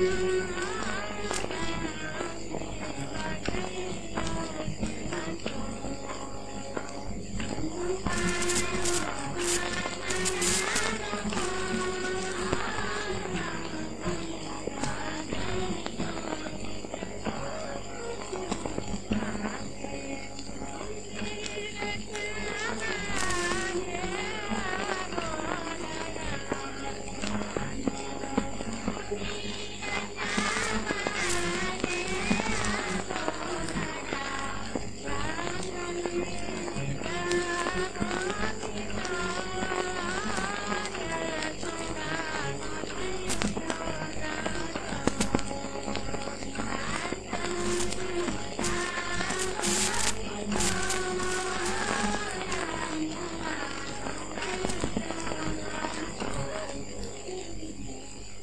you.